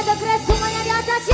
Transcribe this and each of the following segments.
the grace semuanya di atas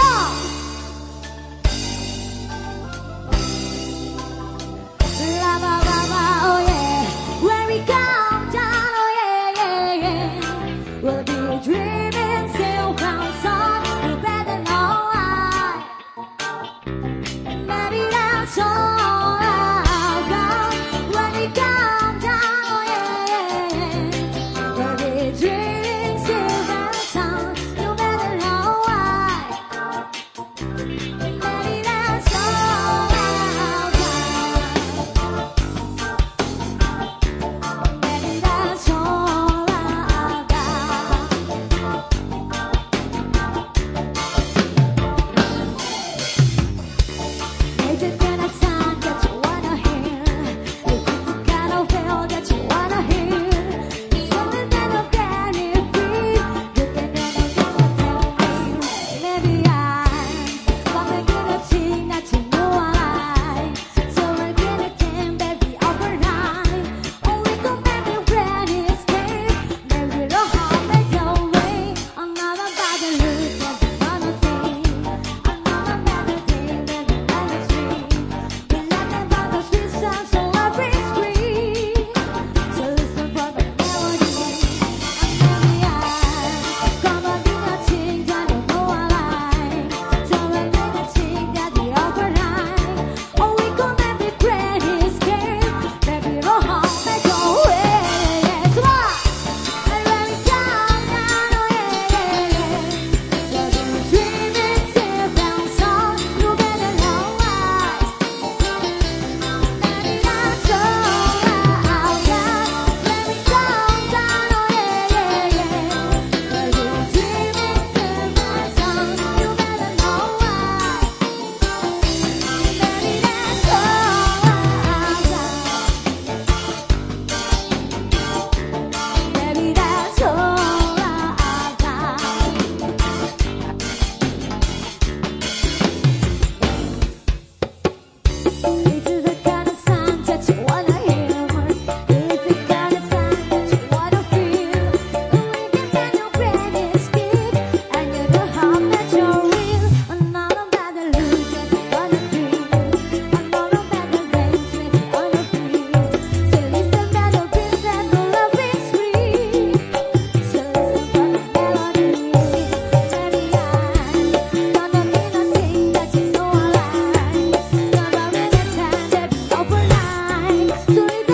Sorry.